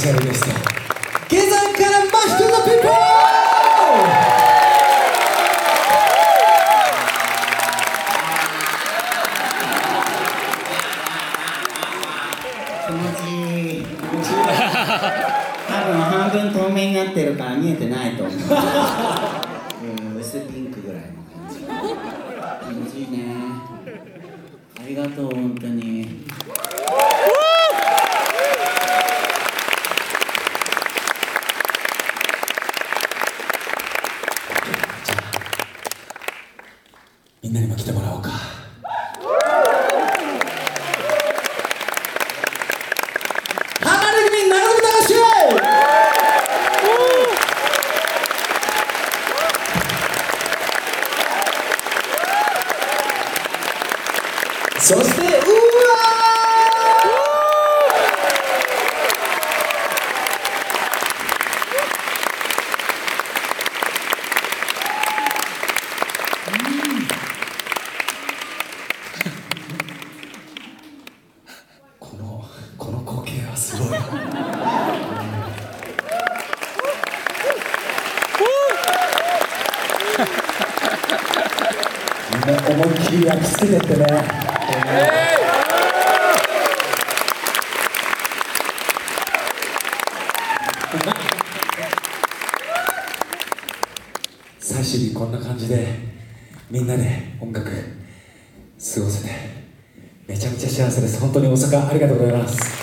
ペシャルゲスト下山からマッシュのピーポ気持ちいい気持ちいい。多分半分透明になってるから見えてないと思う。うん薄ピンクぐらいの感じ。気持ちいいね。ありがとう本当にみんなにも来てもらおうか浜根組長野隆そしてうわこのこの光景はすごい。みん。な思いっきり焼き付けてってね最終日こん。な感じでみん。なで音楽過ごせてちゃめちゃ幸せです。本当に大阪ありがとうございます。